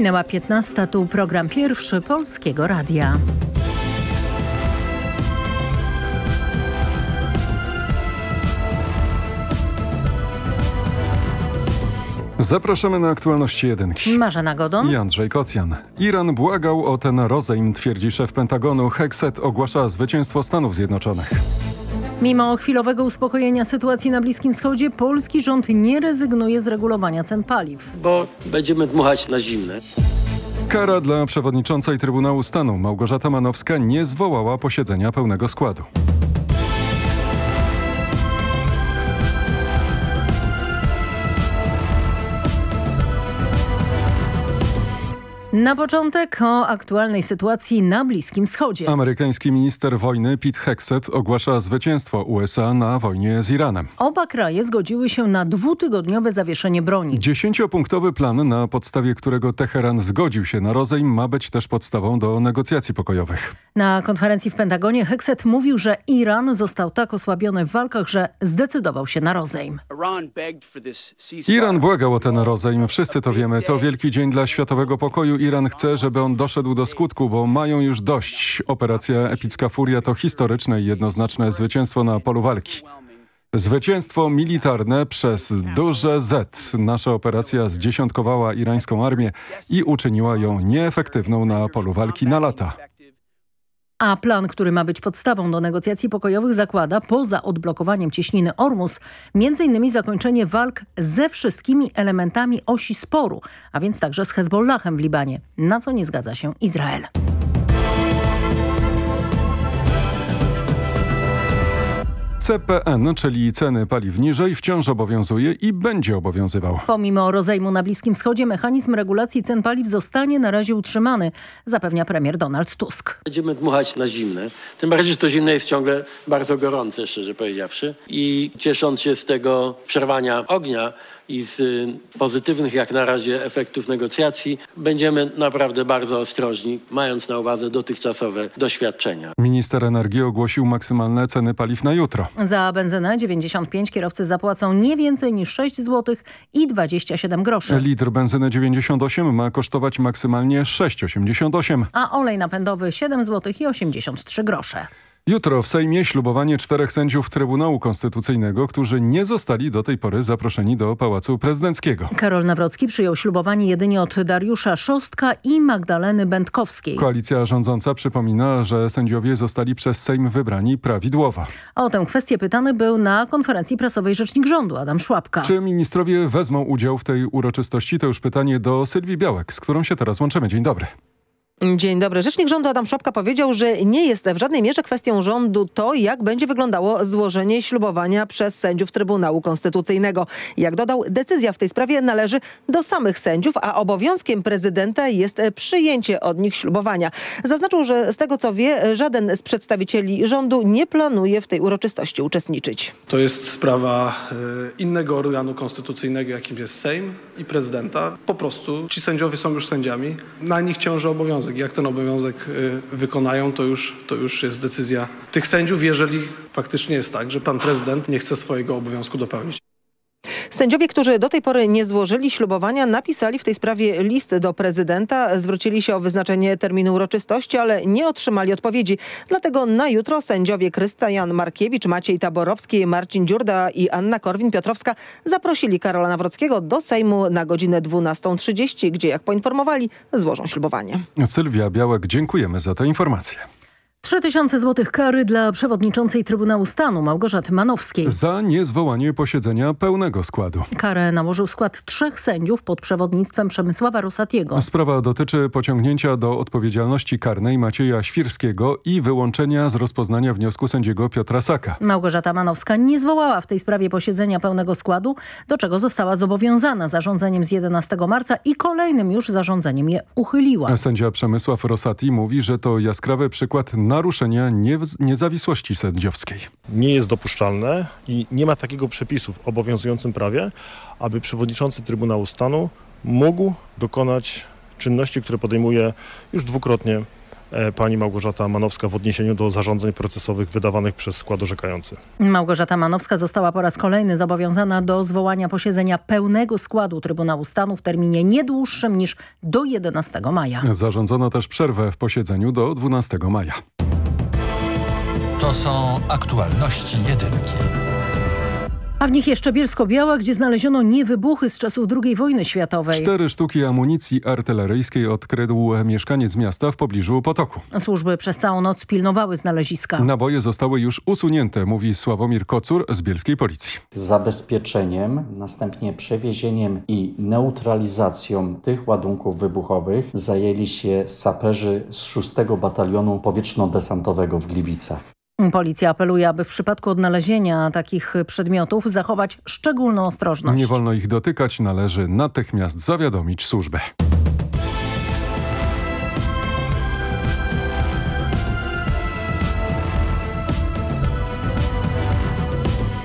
Minęła 15. Tu program pierwszy Polskiego Radia. Zapraszamy na aktualności jedynki. Marzena Godon I Andrzej Kocjan. Iran błagał o ten rozejm, twierdzi szef Pentagonu. Hekset ogłasza zwycięstwo Stanów Zjednoczonych. Mimo chwilowego uspokojenia sytuacji na Bliskim Wschodzie, polski rząd nie rezygnuje z regulowania cen paliw. Bo będziemy dmuchać na zimne. Kara dla przewodniczącej Trybunału Stanu Małgorzata Manowska nie zwołała posiedzenia pełnego składu. Na początek o aktualnej sytuacji na Bliskim Wschodzie. Amerykański minister wojny Pete Hexet ogłasza zwycięstwo USA na wojnie z Iranem. Oba kraje zgodziły się na dwutygodniowe zawieszenie broni. Dziesięciopunktowy plan, na podstawie którego Teheran zgodził się na rozejm, ma być też podstawą do negocjacji pokojowych. Na konferencji w Pentagonie Hexet mówił, że Iran został tak osłabiony w walkach, że zdecydował się na rozejm. Iran błagał o ten rozejm, wszyscy to wiemy. To wielki dzień dla światowego pokoju. Iran chce, żeby on doszedł do skutku, bo mają już dość. Operacja Epicka Furia to historyczne i jednoznaczne zwycięstwo na polu walki. Zwycięstwo militarne przez duże Z. Nasza operacja zdziesiątkowała irańską armię i uczyniła ją nieefektywną na polu walki na lata. A plan, który ma być podstawą do negocjacji pokojowych zakłada, poza odblokowaniem cieśniny Ormus, m.in. zakończenie walk ze wszystkimi elementami osi sporu, a więc także z Hezbollahem w Libanie, na co nie zgadza się Izrael. CPN, czyli ceny paliw niżej, wciąż obowiązuje i będzie obowiązywał. Pomimo rozejmu na Bliskim Wschodzie mechanizm regulacji cen paliw zostanie na razie utrzymany, zapewnia premier Donald Tusk. Będziemy dmuchać na zimne. Tym bardziej, że to zimne jest ciągle bardzo gorące, szczerze powiedziawszy. I ciesząc się z tego przerwania ognia i z pozytywnych jak na razie efektów negocjacji, będziemy naprawdę bardzo ostrożni, mając na uwadze dotychczasowe doświadczenia. Minister energii ogłosił maksymalne ceny paliw na jutro. Za benzynę 95 kierowcy zapłacą nie więcej niż 6 zł i 27 groszy. Litr benzyny 98 ma kosztować maksymalnie 6,88. A olej napędowy 7 zł i 83 grosze. Jutro w Sejmie ślubowanie czterech sędziów Trybunału Konstytucyjnego, którzy nie zostali do tej pory zaproszeni do Pałacu Prezydenckiego. Karol Nawrocki przyjął ślubowanie jedynie od Dariusza Szostka i Magdaleny Będkowskiej. Koalicja rządząca przypomina, że sędziowie zostali przez Sejm wybrani prawidłowo. O tę kwestię pytany był na konferencji prasowej rzecznik rządu Adam Szłapka. Czy ministrowie wezmą udział w tej uroczystości? To już pytanie do Sylwii Białek, z którą się teraz łączymy. Dzień dobry. Dzień dobry. Rzecznik rządu Adam Szopka powiedział, że nie jest w żadnej mierze kwestią rządu to, jak będzie wyglądało złożenie ślubowania przez sędziów Trybunału Konstytucyjnego. Jak dodał, decyzja w tej sprawie należy do samych sędziów, a obowiązkiem prezydenta jest przyjęcie od nich ślubowania. Zaznaczył, że z tego co wie, żaden z przedstawicieli rządu nie planuje w tej uroczystości uczestniczyć. To jest sprawa innego organu konstytucyjnego, jakim jest Sejm i prezydenta. Po prostu ci sędziowie są już sędziami. Na nich ciąży obowiązek jak ten obowiązek wykonają, to już, to już jest decyzja tych sędziów, jeżeli faktycznie jest tak, że pan prezydent nie chce swojego obowiązku dopełnić. Sędziowie, którzy do tej pory nie złożyli ślubowania, napisali w tej sprawie list do prezydenta. Zwrócili się o wyznaczenie terminu uroczystości, ale nie otrzymali odpowiedzi. Dlatego na jutro sędziowie Krystian Markiewicz, Maciej Taborowski, Marcin Dziurda i Anna Korwin-Piotrowska zaprosili Karola Nawrockiego do Sejmu na godzinę 12.30, gdzie jak poinformowali złożą ślubowanie. Sylwia Białek, dziękujemy za tę informację. 3000 złotych kary dla przewodniczącej Trybunału Stanu Małgorzaty Manowskiej. Za niezwołanie posiedzenia pełnego składu. Karę nałożył skład trzech sędziów pod przewodnictwem Przemysława Rosatiego. Sprawa dotyczy pociągnięcia do odpowiedzialności karnej Macieja Świrskiego i wyłączenia z rozpoznania wniosku sędziego Piotra Saka. Małgorzata Manowska nie zwołała w tej sprawie posiedzenia pełnego składu, do czego została zobowiązana zarządzeniem z 11 marca i kolejnym już zarządzeniem je uchyliła. Sędzia Przemysław Rosati mówi, że to jaskrawy przykład naruszenia niezawisłości sędziowskiej. Nie jest dopuszczalne i nie ma takiego przepisu w obowiązującym prawie, aby przewodniczący Trybunału Stanu mógł dokonać czynności, które podejmuje już dwukrotnie pani Małgorzata Manowska w odniesieniu do zarządzeń procesowych wydawanych przez skład orzekający. Małgorzata Manowska została po raz kolejny zobowiązana do zwołania posiedzenia pełnego składu Trybunału Stanu w terminie nie dłuższym niż do 11 maja. Zarządzono też przerwę w posiedzeniu do 12 maja. To są aktualności jedynki. A w nich jeszcze Bielsko-Biała, gdzie znaleziono niewybuchy z czasów II wojny światowej. Cztery sztuki amunicji artyleryjskiej odkrył mieszkaniec miasta w pobliżu potoku. Służby przez całą noc pilnowały znaleziska. Naboje zostały już usunięte, mówi Sławomir Kocur z bielskiej policji. Zabezpieczeniem, następnie przewiezieniem i neutralizacją tych ładunków wybuchowych zajęli się saperzy z 6 Batalionu Powietrzno-Desantowego w Gliwicach. Policja apeluje, aby w przypadku odnalezienia takich przedmiotów zachować szczególną ostrożność. Nie wolno ich dotykać, należy natychmiast zawiadomić służbę.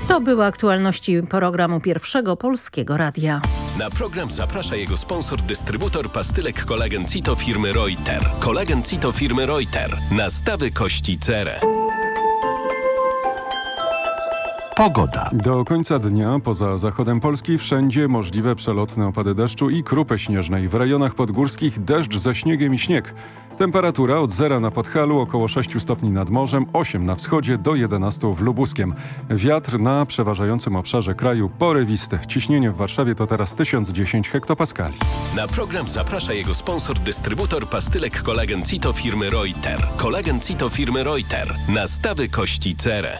To były aktualności programu Pierwszego Polskiego Radia. Na program zaprasza jego sponsor, dystrybutor pastylek kolagen Cito firmy Reuter. Kolagen Cito firmy Reuter. Nastawy kości cerę. Pogoda. Do końca dnia poza zachodem Polski wszędzie możliwe przelotne opady deszczu i krupy śnieżnej. W rejonach podgórskich deszcz ze śniegiem i śnieg. Temperatura od zera na Podhalu, około 6 stopni nad morzem, 8 na wschodzie do 11 w Lubuskiem. Wiatr na przeważającym obszarze kraju porywisty. Ciśnienie w Warszawie to teraz 1010 hektopaskali. Na program zaprasza jego sponsor, dystrybutor pastylek kolagen Cito firmy Reuter. Kolagen Cito firmy Reuter. Nastawy kości cerę.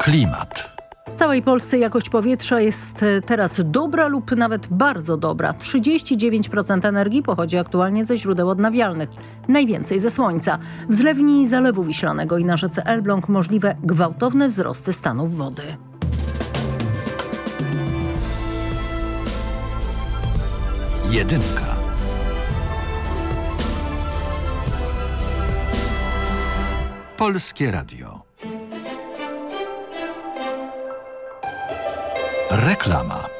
Klimat. W całej Polsce jakość powietrza jest e, teraz dobra lub nawet bardzo dobra. 39% energii pochodzi aktualnie ze źródeł odnawialnych, najwięcej ze słońca. W zlewni Zalewu Wiślanego i na rzece Elbląg możliwe gwałtowne wzrosty stanów wody. Jedynka. Polskie Radio. Reklama.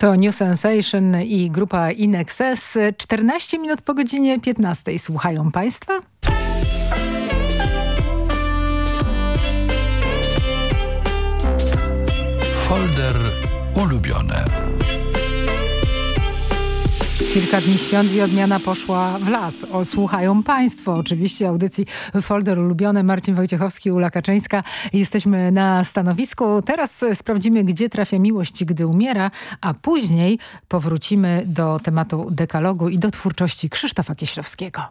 To New Sensation i grupa Inexes. 14 minut po godzinie 15. Słuchają Państwa? Folder ulubione. Kilka dni świąt i odmiana poszła w las. O, słuchają Państwo oczywiście audycji Folder Ulubione. Marcin Wojciechowski, Ula Kaczyńska. Jesteśmy na stanowisku. Teraz sprawdzimy, gdzie trafia miłość, gdy umiera, a później powrócimy do tematu dekalogu i do twórczości Krzysztofa Kieślowskiego.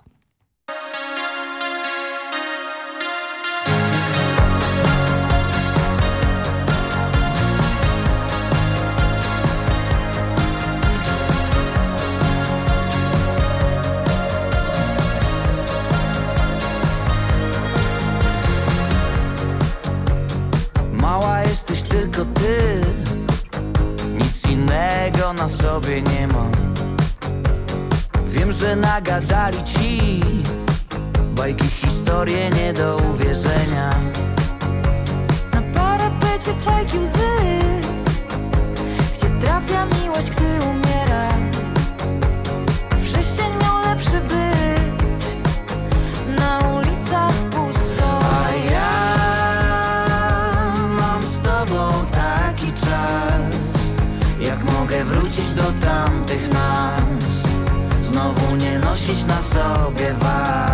Sobie nie Wiem, że nagadali ci. Bajki, historie nie do uwierzenia. Na parapecie fajki łzy. Gdzie trafia miłość, gdy umiera nosić na sobie warstw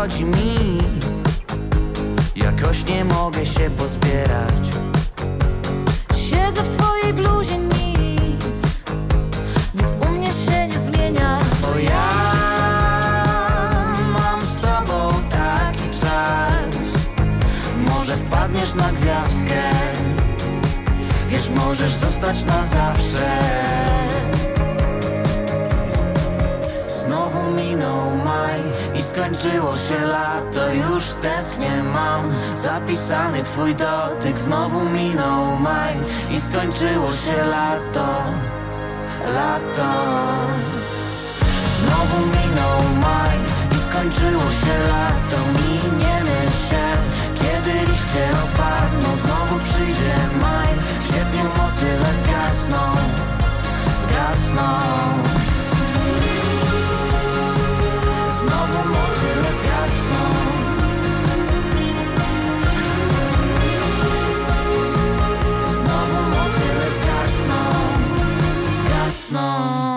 chodzi mi. Jakoś nie mogę się pozbierać. Siedzę w twojej bluzie nic. Nic u mnie się nie zmienia. Bo ja mam z tobą taki czas. Może wpadniesz na gwiazdkę. Wiesz, możesz zostać na zawsze skończyło się lato Już tęsknię mam. Zapisany twój dotyk Znowu minął maj i skończyło się lato Lato. Znowu minął maj i skończyło się lato. Miniemy się, kiedy liście opadną Znowu przyjdzie maj, w sierpniu motyle zgasną Zgasną Zgasną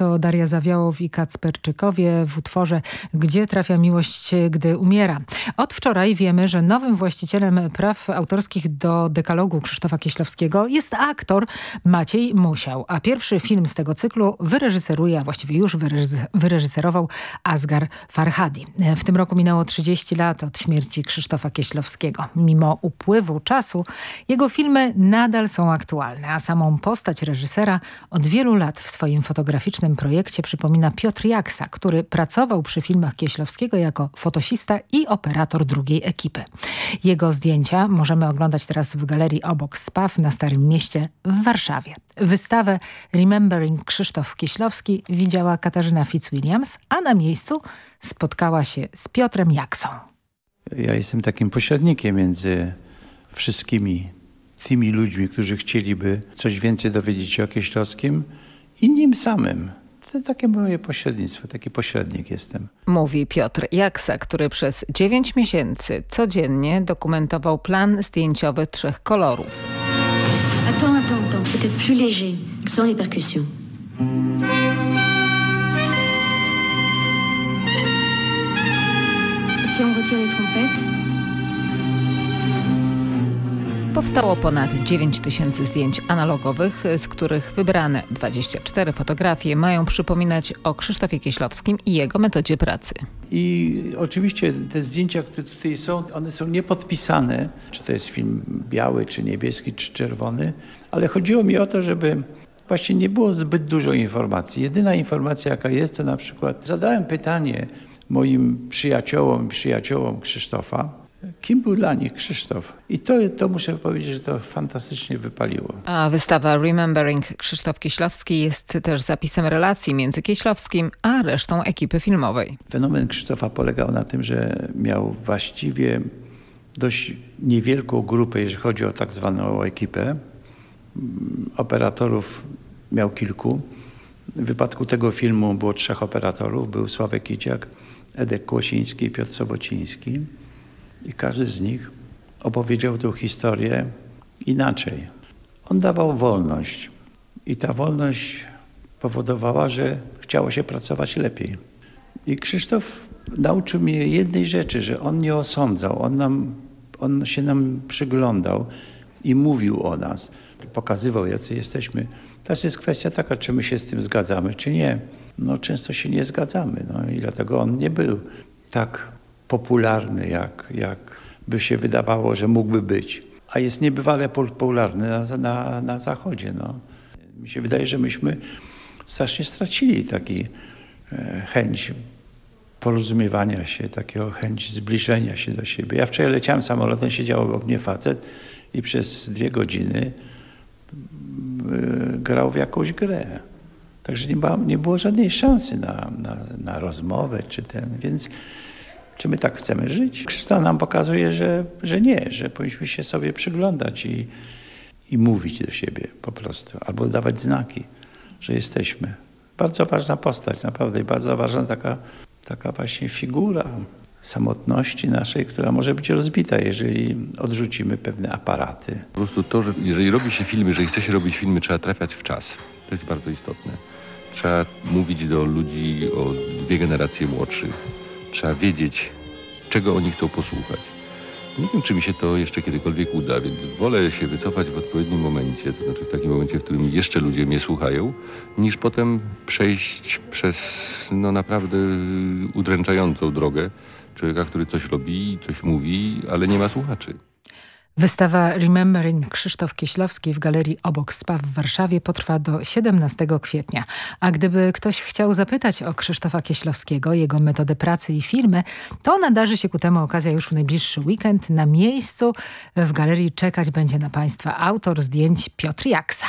To Daria Zawiałow i Kacperczykowie w utworze Gdzie trafia miłość, gdy umiera. Od wczoraj wiemy, że nowym właścicielem praw autorskich do dekalogu Krzysztofa Kieślowskiego jest aktor Maciej Musiał, a pierwszy film z tego cyklu wyreżyseruje, a właściwie już wyreżyserował Asgar Farhadi. W tym roku minęło 30 lat od śmierci Krzysztofa Kieślowskiego. Mimo upływu czasu jego filmy nadal są aktualne, a samą postać reżysera od wielu lat w swoim fotograficznym projekcie przypomina Piotr Jaksa, który pracował przy filmach Kieślowskiego jako fotosista i operator drugiej ekipy. Jego zdjęcia możemy oglądać teraz w galerii obok SPAW na Starym Mieście w Warszawie. Wystawę Remembering Krzysztof Kieślowski widziała Katarzyna Fitzwilliams, a na miejscu spotkała się z Piotrem Jaksą. Ja jestem takim pośrednikiem między wszystkimi tymi ludźmi, którzy chcieliby coś więcej dowiedzieć się o Kieślowskim i nim samym. To takie moje pośrednictwo, taki pośrednik jestem. Mówi Piotr Jaksa, który przez 9 miesięcy codziennie dokumentował plan zdjęciowy trzech kolorów. Attends, attends, attends, peut-être plus léger, sans les percussions. Si on retire les trompettes, Powstało ponad 9 tysięcy zdjęć analogowych, z których wybrane 24 fotografie mają przypominać o Krzysztofie Kieślowskim i jego metodzie pracy. I oczywiście te zdjęcia, które tutaj są, one są niepodpisane, czy to jest film biały, czy niebieski, czy czerwony, ale chodziło mi o to, żeby właśnie nie było zbyt dużo informacji. Jedyna informacja, jaka jest, to na przykład zadałem pytanie moim przyjaciołom, przyjaciołom Krzysztofa, Kim był dla nich Krzysztof? I to, to muszę powiedzieć, że to fantastycznie wypaliło. A wystawa Remembering Krzysztof Kieślowski jest też zapisem relacji między Kieślowskim a resztą ekipy filmowej. Fenomen Krzysztofa polegał na tym, że miał właściwie dość niewielką grupę, jeżeli chodzi o tak zwaną ekipę. Operatorów miał kilku. W wypadku tego filmu było trzech operatorów. Był Sławek Kiciak, Edek Kłosiński i Piotr Sobociński. I każdy z nich opowiedział tę historię inaczej. On dawał wolność i ta wolność powodowała, że chciało się pracować lepiej. I Krzysztof nauczył mnie jednej rzeczy, że on nie osądzał, on nam On się nam przyglądał i mówił o nas, pokazywał, jacy jesteśmy. Teraz jest kwestia taka, czy my się z tym zgadzamy, czy nie. No często się nie zgadzamy, no i dlatego on nie był tak popularny, jak, jak by się wydawało, że mógłby być. A jest niebywale popularny na, na, na Zachodzie. No. Mi się wydaje, że myśmy strasznie stracili taki e, chęć porozumiewania się, takiego chęć zbliżenia się do siebie. Ja wczoraj leciałem samolotem, siedział obok mnie facet i przez dwie godziny y, grał w jakąś grę. Także nie, ma, nie było żadnej szansy na, na, na rozmowę czy ten, więc czy my tak chcemy żyć? To nam pokazuje, że, że nie, że powinniśmy się sobie przyglądać i, i mówić do siebie po prostu, albo dawać znaki, że jesteśmy. Bardzo ważna postać, naprawdę, i bardzo ważna taka, taka właśnie figura samotności naszej, która może być rozbita, jeżeli odrzucimy pewne aparaty. Po prostu to, że jeżeli robi się filmy, jeżeli chce się robić filmy, trzeba trafiać w czas. To jest bardzo istotne. Trzeba mówić do ludzi o dwie generacje młodszych. Trzeba wiedzieć, czego oni chcą posłuchać. Nie wiem, czy mi się to jeszcze kiedykolwiek uda, więc wolę się wycofać w odpowiednim momencie, to znaczy w takim momencie, w którym jeszcze ludzie mnie słuchają, niż potem przejść przez no naprawdę udręczającą drogę człowieka, który coś robi, coś mówi, ale nie ma słuchaczy. Wystawa Remembering Krzysztof Kieślowski w Galerii Obok Spa w Warszawie potrwa do 17 kwietnia. A gdyby ktoś chciał zapytać o Krzysztofa Kieślowskiego, jego metodę pracy i filmy, to nadarzy się ku temu okazja już w najbliższy weekend. Na miejscu w galerii czekać będzie na Państwa autor zdjęć Piotr Jaksa.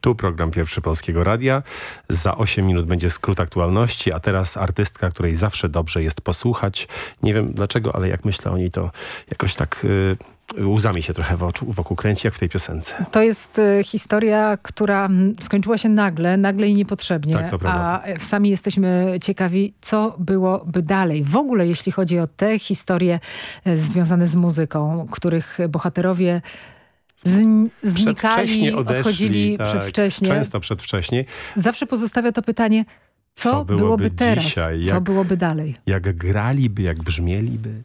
Tu program Pierwszy Polskiego Radia. Za 8 minut będzie skrót aktualności, a teraz artystka, której zawsze dobrze jest posłuchać. Nie wiem dlaczego, ale jak myślę o niej, to jakoś tak... Yy łzami się trochę wokół, wokół kręci, jak w tej piosence. To jest y, historia, która skończyła się nagle, nagle i niepotrzebnie. Tak, to prawda. A sami jesteśmy ciekawi, co byłoby dalej. W ogóle, jeśli chodzi o te historie y, związane z muzyką, których bohaterowie znikali, odeszli, odchodzili tak, przedwcześnie. Często przedwcześnie. Zawsze pozostawia to pytanie, co, co byłoby, byłoby teraz? Dzisiaj, co jak, byłoby dalej? Jak graliby, jak brzmieliby?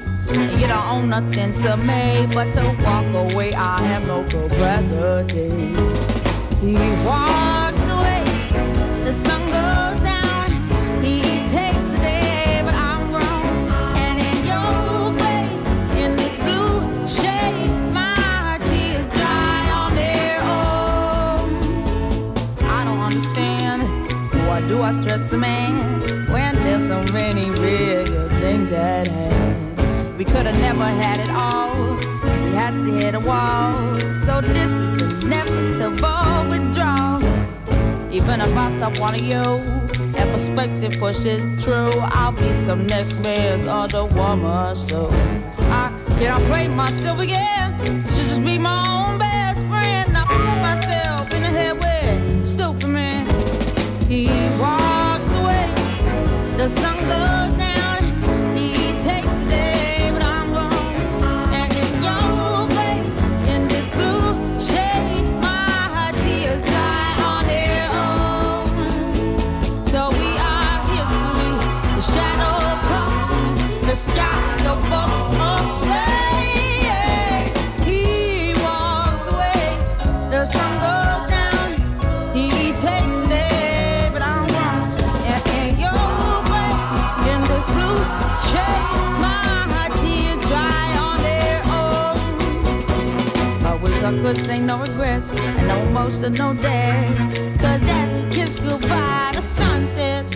you don't own nothing to me but to walk away. I have no capacity. He walks away, the sun goes down. He takes the day, but I'm grown. And in your way, in this blue shade, my tears dry on their own. I don't understand why do I stress the man when there's so many bigger things at hand. We could have never had it all. We had to hit a wall. So this is inevitable withdrawal. Even if I stop wanting you, and perspective pushes true, I'll be some next man's other woman. So I can't play myself again. Should just be my own best friend. I put myself in the head with stupid man. He walks away. The sun goes down. Could say no regrets and no emotional day. Cause as we kiss goodbye, the sun sets.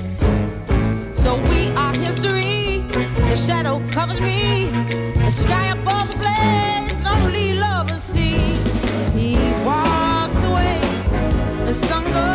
So we are history. The shadow covers me. The sky above the blaze, lonely lovers The sun goes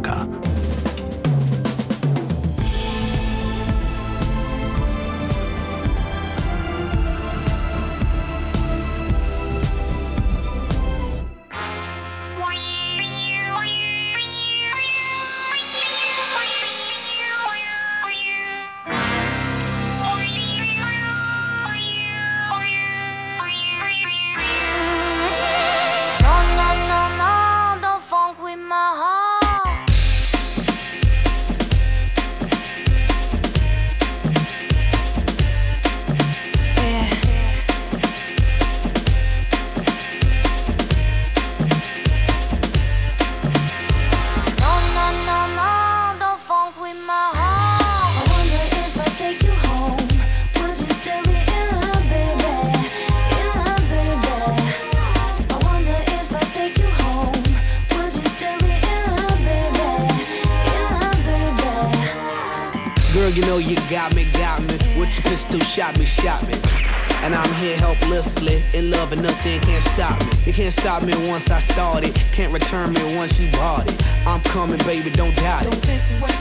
Here in love and nothing can't stop me. You can't stop me once I started, can't return me once you bought it. I'm coming, baby, don't doubt it.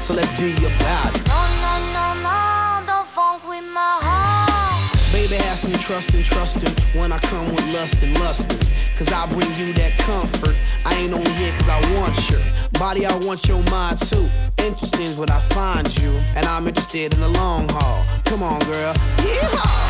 So let's be about it. No, no, no, no, don't funk with my heart. Baby, have some trust and trusting when I come with lust and lusting. Cause I bring you that comfort. I ain't only here cause I want your body, I want your mind too. Interesting is what I find you, and I'm interested in the long haul. Come on, girl. Yeehaw!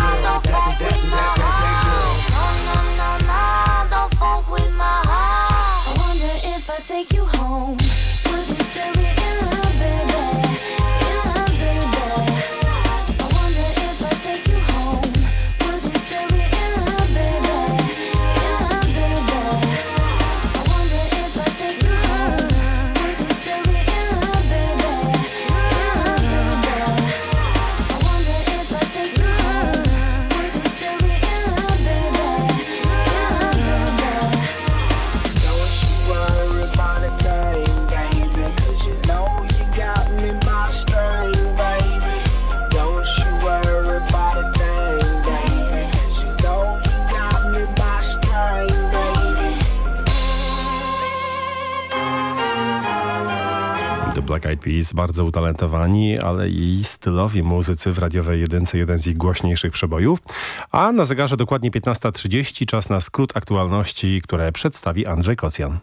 Bardzo utalentowani, ale i stylowi muzycy w radiowej jedynce, jeden z ich głośniejszych przebojów. A na zegarze dokładnie 15.30 czas na skrót aktualności, które przedstawi Andrzej Kocjan.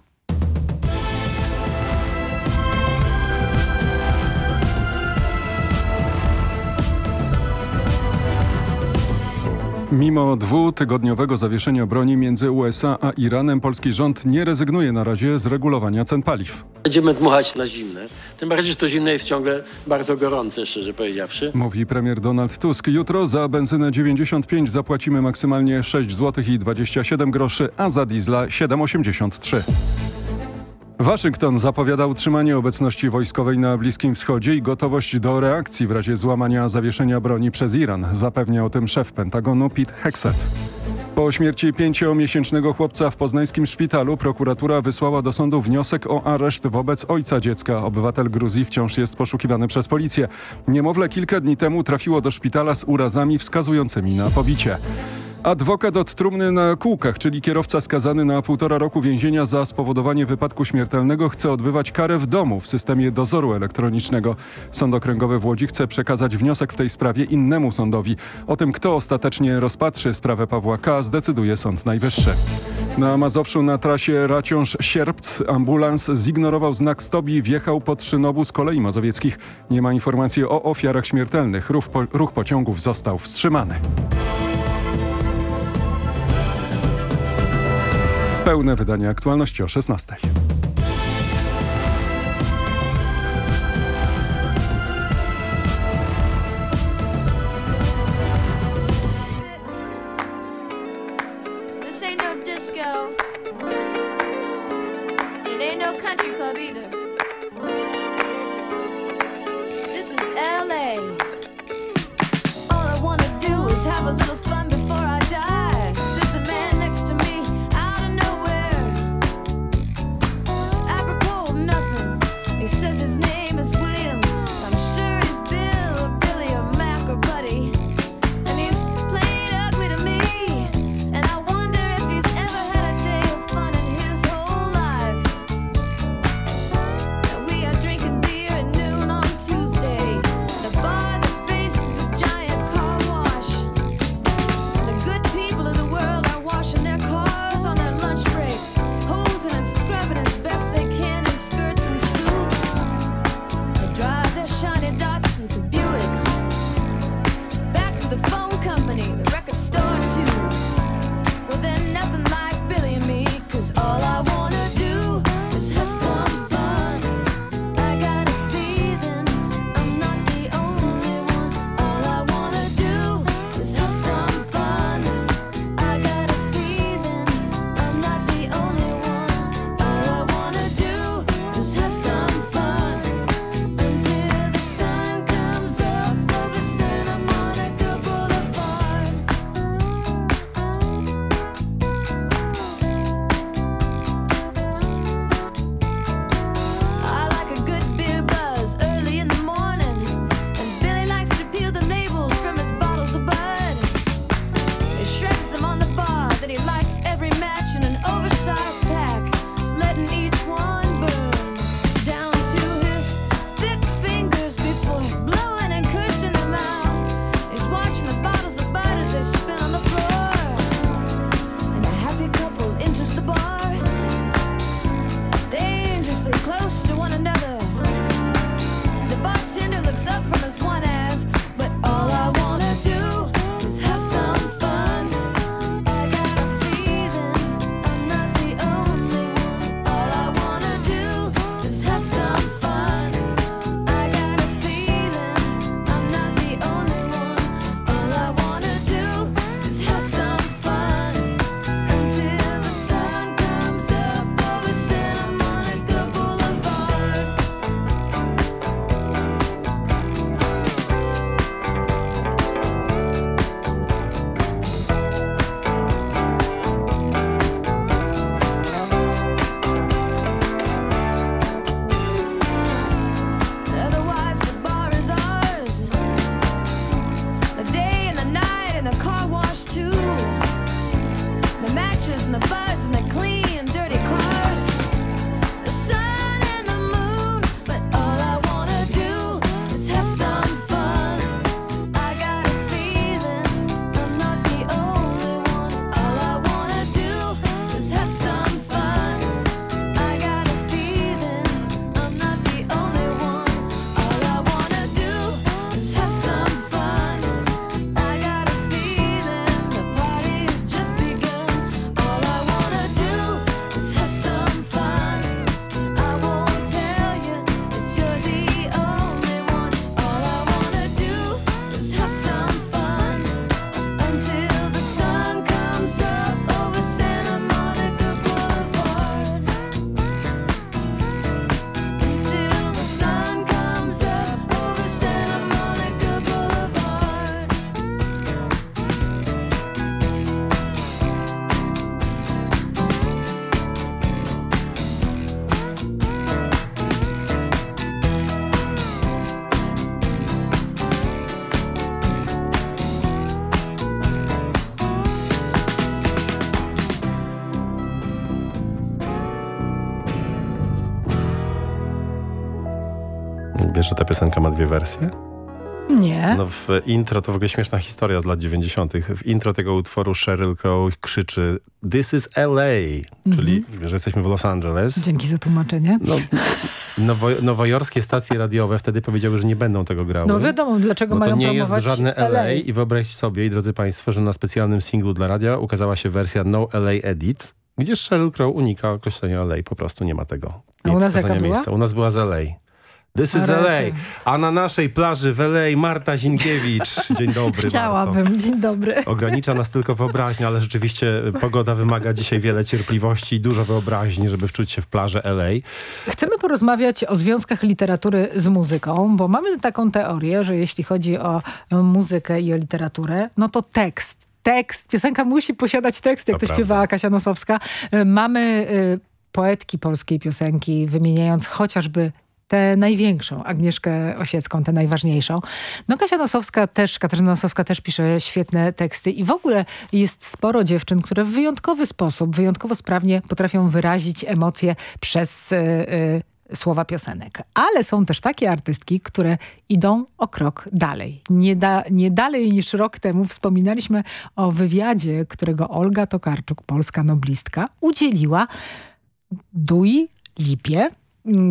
Mimo dwutygodniowego zawieszenia broni między USA a Iranem, polski rząd nie rezygnuje na razie z regulowania cen paliw. Będziemy dmuchać na zimne. Tym bardziej, że to zimne jest ciągle bardzo gorące, szczerze powiedziawszy. Mówi premier Donald Tusk. Jutro za benzynę 95 zapłacimy maksymalnie 6 zł i 27 groszy, a za diesla 7,83. Waszyngton zapowiada utrzymanie obecności wojskowej na Bliskim Wschodzie i gotowość do reakcji w razie złamania zawieszenia broni przez Iran. Zapewnia o tym szef Pentagonu Pete Hexet. Po śmierci pięciomiesięcznego chłopca w poznańskim szpitalu prokuratura wysłała do sądu wniosek o areszt wobec ojca dziecka. Obywatel Gruzji wciąż jest poszukiwany przez policję. Niemowlę kilka dni temu trafiło do szpitala z urazami wskazującymi na pobicie. Adwokat od trumny na kółkach, czyli kierowca skazany na półtora roku więzienia za spowodowanie wypadku śmiertelnego, chce odbywać karę w domu w systemie dozoru elektronicznego. Sąd Okręgowy w Łodzi chce przekazać wniosek w tej sprawie innemu sądowi. O tym, kto ostatecznie rozpatrzy sprawę Pawła K., zdecyduje Sąd Najwyższy. Na Mazowszu na trasie Raciąż-Sierpc ambulans zignorował znak stop i wjechał pod szynobus kolei mazowieckich. Nie ma informacji o ofiarach śmiertelnych. Ruch, po, ruch pociągów został wstrzymany. Pełne wydanie aktualności o 16. This ain't no disco. It ain't no country club either. Wiesz, że ta piosenka ma dwie wersje? Nie. No w intro, to w ogóle śmieszna historia z lat 90. W intro tego utworu Sheryl Crow krzyczy This is LA, czyli że jesteśmy w Los Angeles. Dzięki za tłumaczenie. No, nowo, nowojorskie stacje radiowe wtedy powiedziały, że nie będą tego grały. No wiadomo, dlaczego to mają nie jest promować żadne LA. LA. i wyobraźcie sobie, i drodzy państwo, że na specjalnym singlu dla radia ukazała się wersja No LA Edit, gdzie Sheryl Crow unika określenia LA, po prostu nie ma tego. A u nas wskazania jaka była? miejsca. U nas była z LA. This is LA. A na naszej plaży w LA Marta Zinkiewicz. Dzień dobry, Marto. Chciałabym. Dzień dobry. Ogranicza nas tylko wyobraźnia, ale rzeczywiście pogoda wymaga dzisiaj wiele cierpliwości i dużo wyobraźni, żeby wczuć się w plażę LA. Chcemy porozmawiać o związkach literatury z muzyką, bo mamy taką teorię, że jeśli chodzi o o muzykę i o literaturę, no to tekst. Tekst, piosenka musi posiadać tekst, jak To to, prawda. śpiewała Kasia Nosowska. Y, Mamy poetki polskiej piosenki, wymieniając chociażby tę największą, Agnieszkę Osiecką, tę najważniejszą. No Kasia Nosowska też, Katarzyna Nosowska też pisze świetne teksty i w ogóle jest sporo dziewczyn, które w wyjątkowy sposób, wyjątkowo sprawnie potrafią wyrazić emocje przez y, y, słowa piosenek. Ale są też takie artystki, które idą o krok dalej. Nie, da, nie dalej niż rok temu wspominaliśmy o wywiadzie, którego Olga Tokarczuk, polska noblistka, udzieliła Dui Lipie,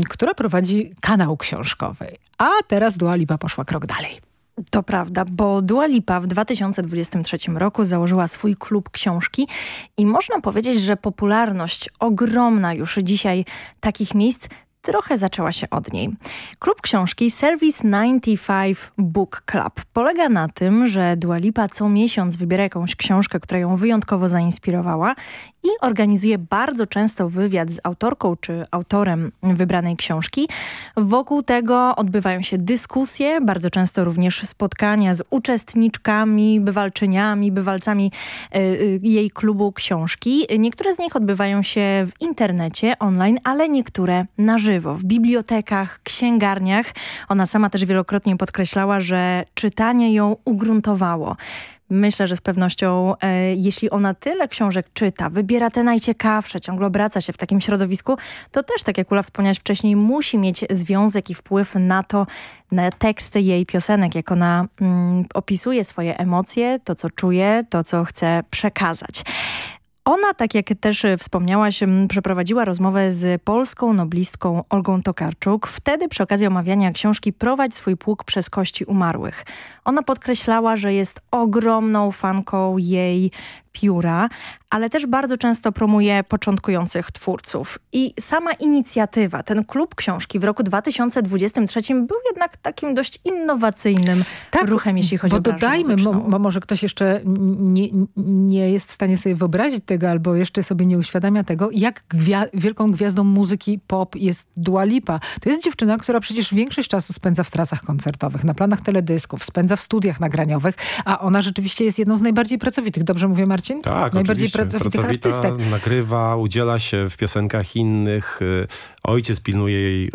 która prowadzi kanał książkowy. A teraz Dua Lipa poszła krok dalej. To prawda, bo Dua Lipa w 2023 roku założyła swój klub książki i można powiedzieć, że popularność ogromna już dzisiaj takich miejsc trochę zaczęła się od niej. Klub książki Service 95 Book Club polega na tym, że Dua Lipa co miesiąc wybiera jakąś książkę, która ją wyjątkowo zainspirowała i organizuje bardzo często wywiad z autorką czy autorem wybranej książki. Wokół tego odbywają się dyskusje, bardzo często również spotkania z uczestniczkami, bywalczyniami, bywalcami y, y, jej klubu książki. Niektóre z nich odbywają się w internecie, online, ale niektóre na żywo, w bibliotekach, księgarniach. Ona sama też wielokrotnie podkreślała, że czytanie ją ugruntowało. Myślę, że z pewnością, e, jeśli ona tyle książek czyta, wybiera te najciekawsze, ciągle obraca się w takim środowisku, to też, tak jak Ula wspomniałaś wcześniej, musi mieć związek i wpływ na to, na teksty jej piosenek, jak ona mm, opisuje swoje emocje, to co czuje, to co chce przekazać. Ona, tak jak też e, wspomniałaś, przeprowadziła rozmowę z polską noblistką Olgą Tokarczuk. Wtedy przy okazji omawiania książki Prowadź swój pług przez kości umarłych. Ona podkreślała, że jest ogromną fanką jej pióra, ale też bardzo często promuje początkujących twórców. I sama inicjatywa, ten klub książki w roku 2023 był jednak takim dość innowacyjnym ruchem, jeśli chodzi Bo o branżę dodajmy, mo, może ktoś jeszcze nie, nie jest w stanie sobie wyobrazić tego, albo jeszcze sobie nie uświadamia tego, jak gwia wielką gwiazdą muzyki pop jest Dua Lipa. To jest dziewczyna, która przecież większość czasu spędza w trasach koncertowych, na planach teledysków, spędza w studiach nagraniowych, a ona rzeczywiście jest jedną z najbardziej pracowitych. Dobrze mówię, Marcin? Tak, Najbardziej. Pracowitych Pracowita, artystek. nagrywa, udziela się w piosenkach innych. y, Ojciec pilnuje jej y,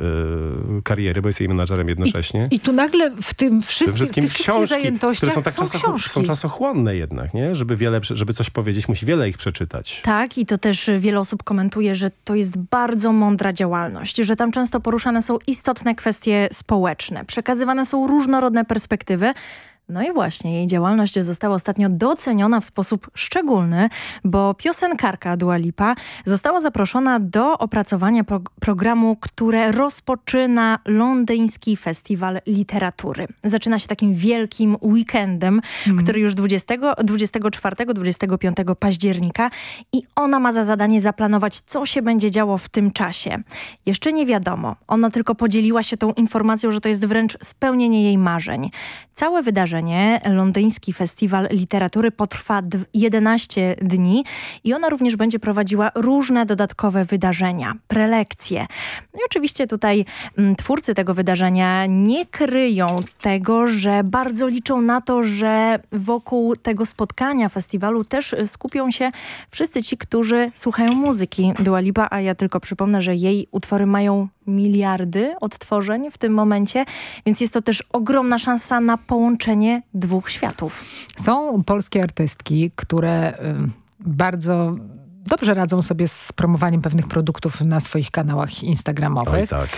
kariery, bo jest jej menadżerem jednocześnie. I tu nagle w tym Tym wszystkim, wszystkim w tych wszystkich książki, zajętościach które są tak są książki. są czasochłonne jednak, nie? Żeby, wiele, żeby coś powiedzieć, musi wiele ich przeczytać. Tak, i to też wiele osób komentuje, że to jest bardzo mądra działalność, że tam często poruszane są istotne kwestie społeczne, przekazywane są różnorodne perspektywy. No i właśnie, jej działalność została ostatnio doceniona w sposób szczególny, bo piosenkarka Dua Lipa została zaproszona do opracowania pro programu, które rozpoczyna londyński festiwal literatury. Zaczyna się takim wielkim weekendem, który już 20, 24-25 października i ona ma za zadanie zaplanować, co się będzie działo w tym czasie. Jeszcze nie wiadomo. Ona tylko podzieliła się tą informacją, że to jest wręcz spełnienie jej marzeń. Całe wydarzenie, londyński festiwal literatury potrwa dw- 11 dni i ona również będzie prowadziła różne dodatkowe wydarzenia, prelekcje. No i oczywiście tutaj mm, twórcy tego wydarzenia nie kryją tego, że bardzo liczą na to, że wokół tego spotkania, festiwalu też y, skupią się wszyscy ci, którzy słuchają muzyki Dua Lipa, a ja tylko przypomnę, że jej utwory mają miliardy odtworzeń w tym momencie, więc jest to też ogromna szansa na połączenie dwóch światów. Są polskie artystki, które y, bardzo dobrze radzą sobie z promowaniem pewnych produktów na swoich kanałach instagramowych. Oj tak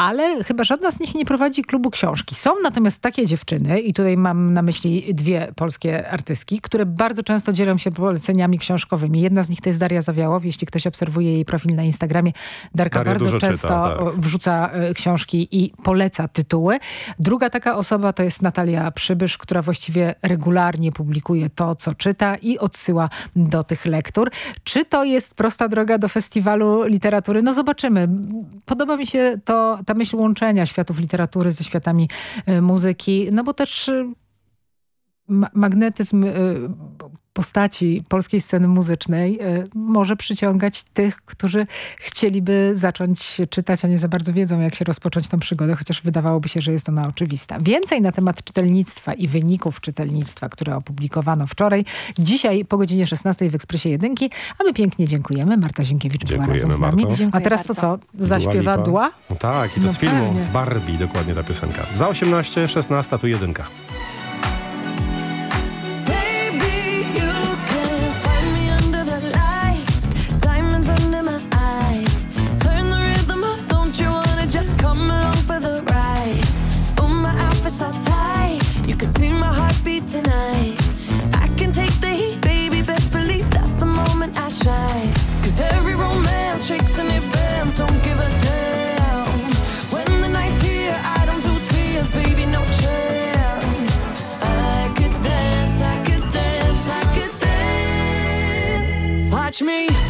ale chyba żadna z nich nie prowadzi klubu książki. Są natomiast takie dziewczyny, i tutaj mam na myśli dwie polskie artystki, które bardzo często dzielą się poleceniami książkowymi. Jedna z nich to jest Daria Zawiałow. Jeśli ktoś obserwuje jej profil na Instagramie, Darka Daria bardzo często czyta, tak. wrzuca e, książki i poleca tytuły. Druga taka osoba to jest Natalia Przybysz, która właściwie regularnie publikuje to, co czyta i odsyła do tych lektur. Czy to jest prosta droga do festiwalu literatury? No zobaczymy. Podoba mi się to ta myśl łączenia światów literatury ze światami e, muzyki, no bo też e, magnetyzm e, postaci polskiej sceny muzycznej e, może przyciągać tych, którzy chcieliby zacząć czytać, a nie za bardzo wiedzą, jak się rozpocząć tę przygodę, chociaż wydawałoby się, że jest ona oczywista. Więcej na temat czytelnictwa i wyników czytelnictwa, które opublikowano wczoraj, dzisiaj po godzinie 16 w Ekspresie Jedynki, a my pięknie dziękujemy. Marta Zienkiewicz była razem z nami. A teraz to co? Zaśpiewa Dua? Dua? No tak, i to no z filmu, pewnie. z Barbie dokładnie ta piosenka. Za 18, 16 tu jedynka. me.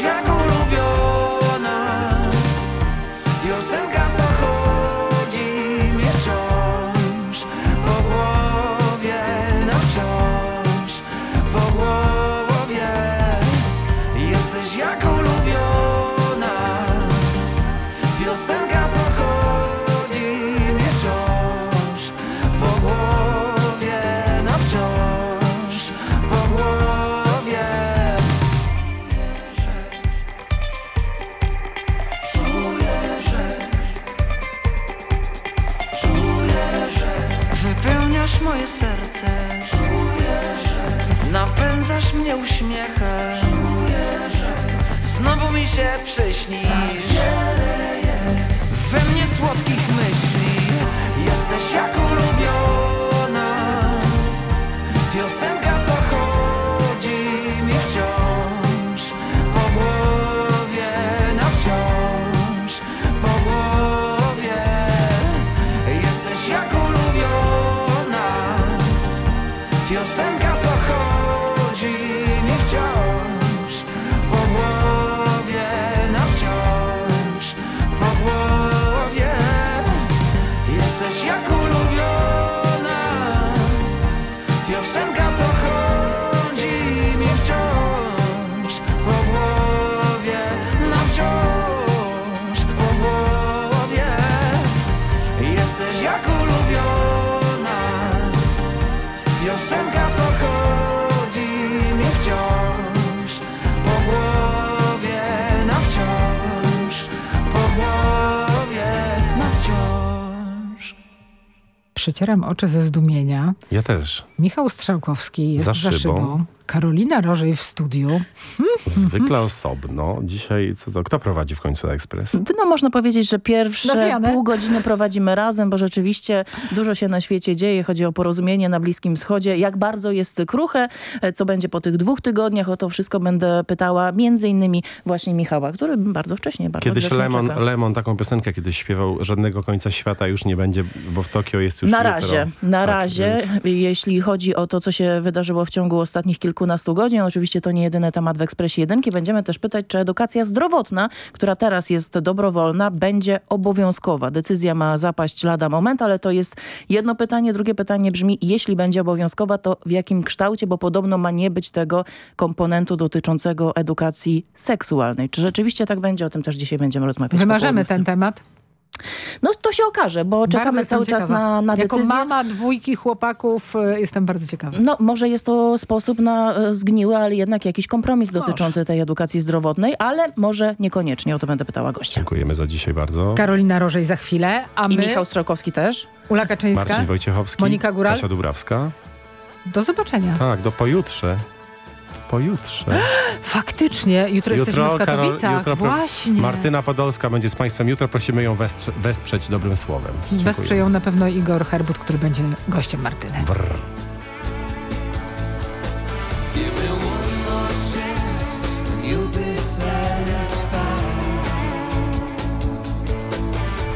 Yeah. Się przyśnisz Przecieram oczy ze zdumienia. Ja też. Michał Strzałkowski jest Za za, szybą. szybą. Karolina Rożej w studiu. Zwykle osobno. Dzisiaj co to? Kto prowadzi w końcu ekspres? No można powiedzieć, że pierwsze pół godziny prowadzimy razem, bo rzeczywiście dużo się na świecie dzieje. Chodzi o porozumienie na Bliskim Wschodzie. Jak bardzo jest kruche, e, co będzie po tych dwóch tygodniach, o to wszystko będę pytała między innymi właśnie Michała, który bardzo wcześnie, bardzo Kiedyś Lemon. Lemon taką piosenkę kiedyś śpiewał, żadnego końca świata już nie będzie, bo w Tokio jest już Na jutro. razie, na Tak, razie, więc- jeśli chodzi o to, co się wydarzyło w ciągu ostatnich kilkunastu godzin, oczywiście to nie jedyny temat w Ekspresie Jedynki, będziemy też pytać, czy edukacja zdrowotna, która teraz jest dobrowolna, będzie obowiązkowa. Decyzja ma zapaść lada moment, ale to jest jedno pytanie. Drugie pytanie brzmi, jeśli będzie obowiązkowa, to w jakim kształcie, bo podobno ma nie być tego komponentu dotyczącego edukacji seksualnej. Czy rzeczywiście tak będzie? O tym też dzisiaj będziemy rozmawiać. Wymarzymy ten temat. No to się okaże, bo czekamy cały czas ciekawa. na, na Jako decyzję. mama dwójki chłopaków y, jestem bardzo ciekawa. No, może jest to sposób na e, zgniły, ale jednak jakiś kompromis dotyczący tej edukacji zdrowotnej, ale może niekoniecznie. O to będę pytała gościa. Dziękujemy za dzisiaj bardzo. Karolina Rożej za chwilę, a I my, Michał Strzałkowski też. Ula Kaczyńska. Marcin Wojciechowski, Monika Góral. Kasia Dubrawska. Do zobaczenia. Tak, do pojutrze. Pojutrze. Faktycznie, jutro, jesteśmy w Katowicach. jutro Właśnie. Martyna Podolska będzie z Państwem. Jutro prosimy ją wesprzeć dobrym słowem. Wesprze ją na pewno Igor Herbut, który będzie gościem Martyny. Brr. Give me one more chance and you'll be satisfied.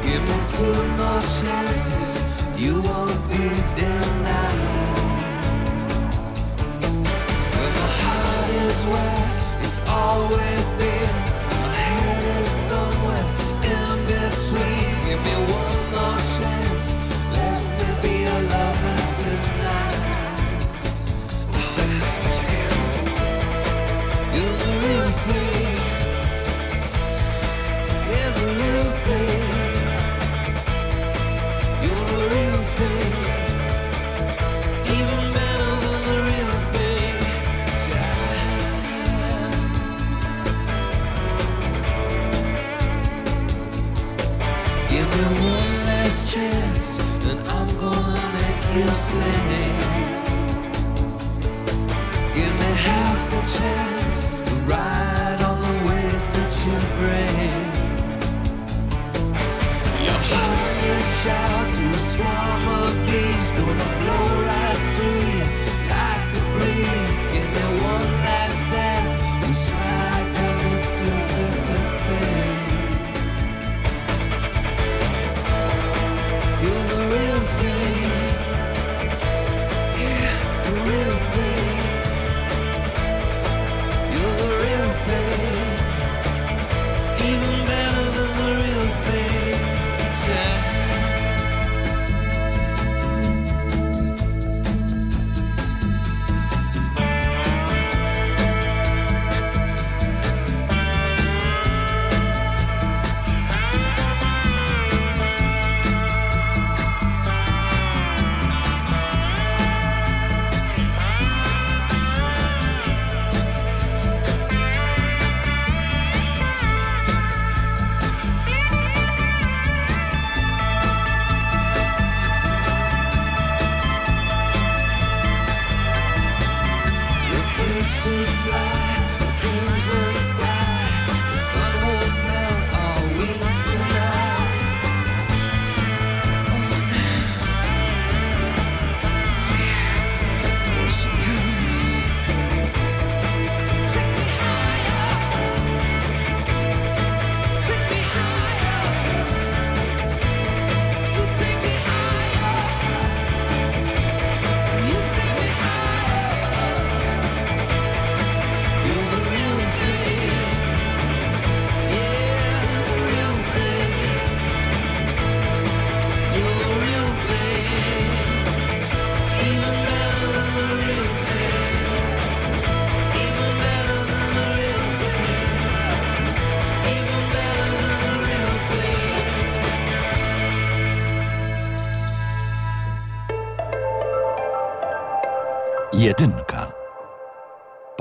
Give me two more chances, you won't be denied. swear it's always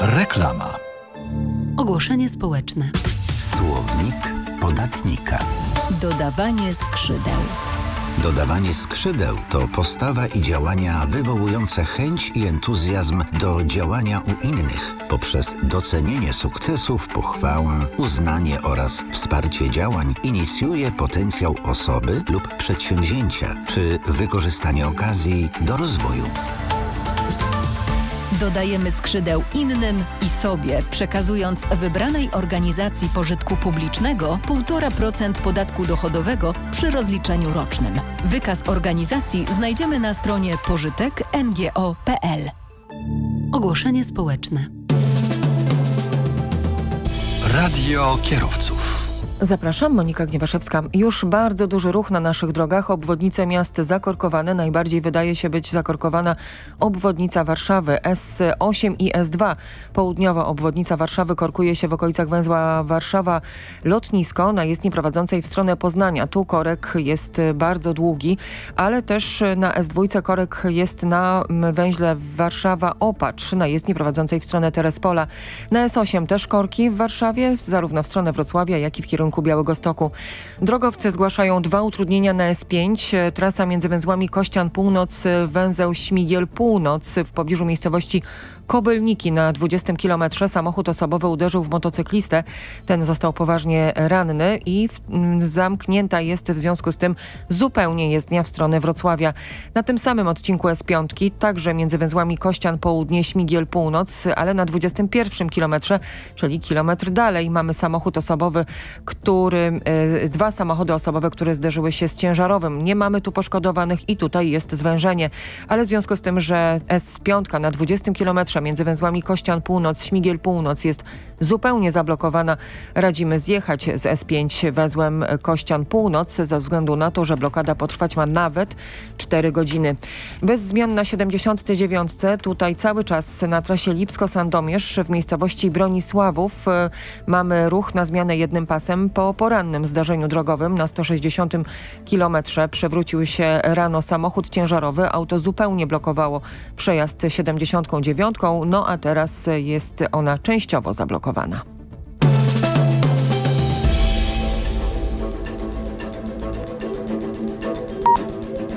Reklama. Ogłoszenie społeczne. Słownik podatnika. Dodawanie skrzydeł. Dodawanie skrzydeł to postawa i działania wywołujące chęć i entuzjazm do działania u innych poprzez docenienie sukcesów, pochwałę, uznanie oraz wsparcie działań inicjuje potencjał osoby lub przedsięwzięcia czy wykorzystanie okazji do rozwoju. Dodajemy skrzydeł innym i sobie, przekazując wybranej organizacji pożytku publicznego 1,5% podatku dochodowego przy rozliczeniu rocznym. Wykaz organizacji znajdziemy na stronie pożytek.ngo.pl. Ogłoszenie społeczne. Radio kierowców. Zapraszam, Monika Gniewaszewska. Już bardzo duży ruch na naszych drogach. Obwodnice miast zakorkowane. Najbardziej wydaje się być zakorkowana obwodnica Warszawy S8 i S2. Południowa obwodnica Warszawy korkuje się w okolicach węzła Warszawa Lotnisko na jezdni prowadzącej w stronę Poznania. Tu korek jest bardzo długi, ale też na S2 korek jest na węźle Warszawa Opacz na jezdni prowadzącej w stronę Terespola. Na S8 też korki w Warszawie, zarówno w stronę Wrocławia, jak i w kierunku Białego Stoku. Drogowcy zgłaszają dwa utrudnienia na S5. Trasa między węzłami Kościan Północ, węzeł Śmigiel Północ w pobliżu miejscowości Kobylniki na 20 kilometrze. Samochód osobowy uderzył w motocyklistę. Ten został poważnie ranny i w, m, zamknięta jest w związku z tym zupełnie jezdnia w stronę Wrocławia. Na tym samym odcinku S5, także między węzłami Kościan Południe, Śmigiel Północ, ale na 21 kilometrze, czyli kilometr dalej mamy samochód osobowy, który, e, dwa samochody osobowe, które zderzyły się z ciężarowym. Nie mamy tu poszkodowanych i tutaj jest zwężenie, ale w związku z tym, że S5 na 20 kilometrze między węzłami Kościan Północ, Śmigiel Północ jest zupełnie zablokowana, radzimy zjechać z S5 węzłem Kościan Północ ze względu na to, że blokada potrwać ma nawet 4 godziny. Bez zmian na 79. Tutaj cały czas na trasie Lipsko-Sandomierz w miejscowości Bronisławów e, mamy ruch na zmianę jednym pasem po porannym zdarzeniu drogowym na 160 kilometrze. Przewrócił się rano samochód ciężarowy. Auto zupełnie blokowało przejazd 79, no a teraz jest ona częściowo zablokowana.